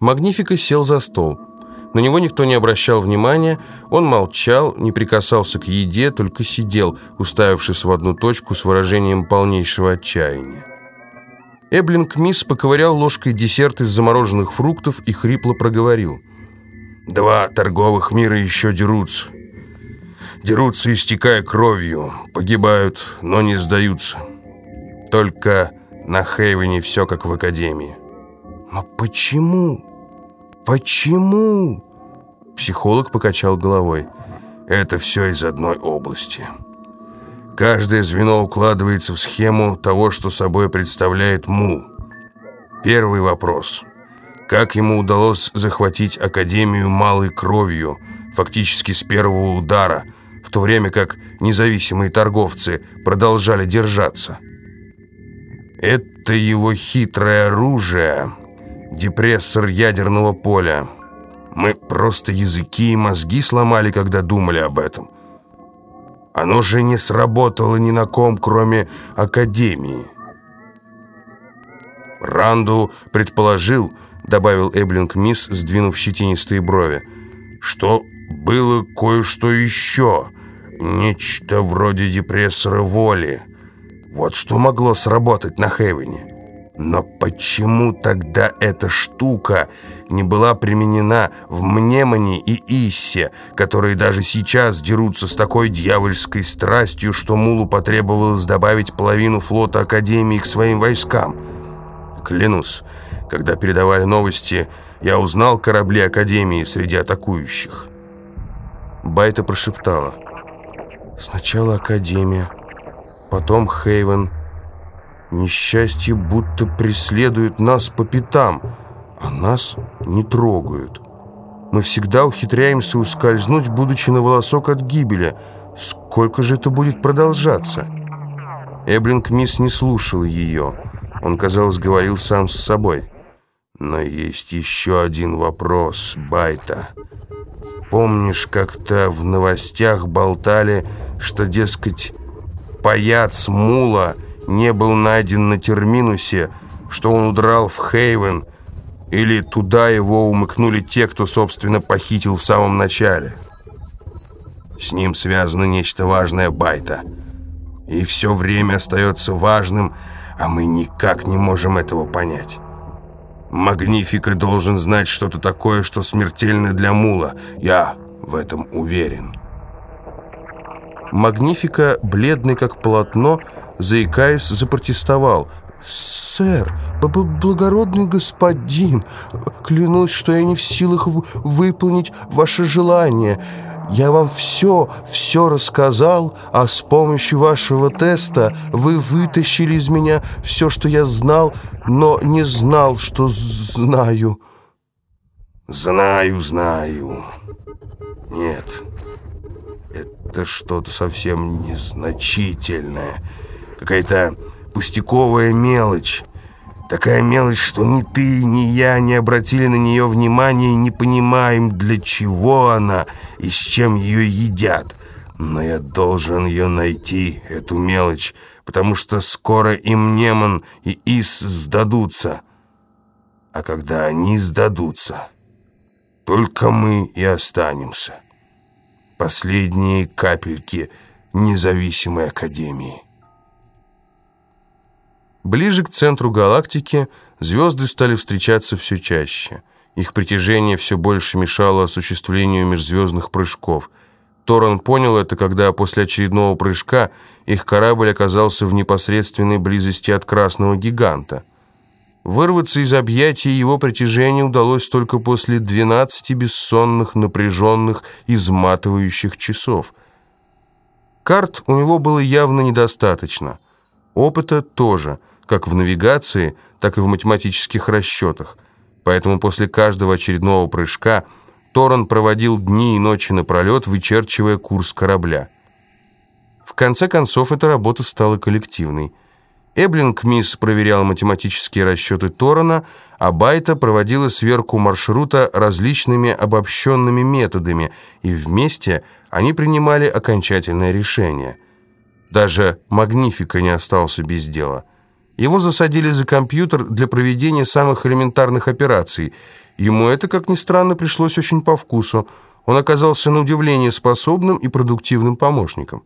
Магнифика сел за стол. На него никто не обращал внимания, он молчал, не прикасался к еде, только сидел, уставившись в одну точку с выражением полнейшего отчаяния. Эблинг Мисс поковырял ложкой десерт из замороженных фруктов и хрипло проговорил. «Два торговых мира еще дерутся. Дерутся, истекая кровью, погибают, но не сдаются. Только на Хейвене все как в Академии». «Но почему? Почему?» Психолог покачал головой. «Это все из одной области. Каждое звено укладывается в схему того, что собой представляет Му. Первый вопрос. Как ему удалось захватить Академию малой кровью, фактически с первого удара, в то время как независимые торговцы продолжали держаться? Это его хитрое оружие, депрессор ядерного поля». Мы просто языки и мозги сломали, когда думали об этом. Оно же не сработало ни на ком, кроме Академии. Ранду предположил, добавил Эблинг Мисс, сдвинув щетинистые брови, что было кое-что еще, нечто вроде депрессора воли. Вот что могло сработать на Хевене. Но почему тогда эта штука не была применена в Мнемоне и Иссе, которые даже сейчас дерутся с такой дьявольской страстью, что Мулу потребовалось добавить половину флота Академии к своим войскам? Клянусь, когда передавали новости, я узнал корабли Академии среди атакующих. Байта прошептала. «Сначала Академия, потом Хейвен». Несчастье будто преследует нас по пятам, а нас не трогают. Мы всегда ухитряемся ускользнуть, будучи на волосок от гибели. Сколько же это будет продолжаться? Эблинг Мисс не слушал ее. Он, казалось, говорил сам с собой. Но есть еще один вопрос, Байта. Помнишь, как-то в новостях болтали, что, дескать, паяц Мула не был найден на терминусе, что он удрал в Хейвен, или туда его умыкнули те, кто, собственно, похитил в самом начале. С ним связано нечто важное Байта. И все время остается важным, а мы никак не можем этого понять. Магнифика должен знать что-то такое, что смертельно для Мула. Я в этом уверен. Магнифика, бледный как полотно, заикаясь, запротестовал. «Сэр, благородный господин, клянусь, что я не в силах выполнить ваше желание. Я вам все, все рассказал, а с помощью вашего теста вы вытащили из меня все, что я знал, но не знал, что знаю». «Знаю, знаю. Нет, это что-то совсем незначительное» какая-то пустяковая мелочь. Такая мелочь, что ни ты, ни я не обратили на нее внимания и не понимаем, для чего она и с чем ее едят. Но я должен ее найти, эту мелочь, потому что скоро и Мнемон, и Ис сдадутся. А когда они сдадутся, только мы и останемся. Последние капельки независимой академии. Ближе к центру галактики звезды стали встречаться все чаще. Их притяжение все больше мешало осуществлению межзвездных прыжков. Торон понял это, когда после очередного прыжка их корабль оказался в непосредственной близости от красного гиганта. Вырваться из объятий его притяжения удалось только после 12 бессонных, напряженных, изматывающих часов. Карт у него было явно недостаточно. Опыта тоже – как в навигации, так и в математических расчетах. Поэтому после каждого очередного прыжка Торон проводил дни и ночи напролет, вычерчивая курс корабля. В конце концов, эта работа стала коллективной. Эблинг Мисс проверял математические расчеты Торона, а Байта проводила сверку маршрута различными обобщенными методами, и вместе они принимали окончательное решение. Даже Магнифика не остался без дела – Его засадили за компьютер для проведения самых элементарных операций. Ему это, как ни странно, пришлось очень по вкусу. Он оказался на удивление способным и продуктивным помощником.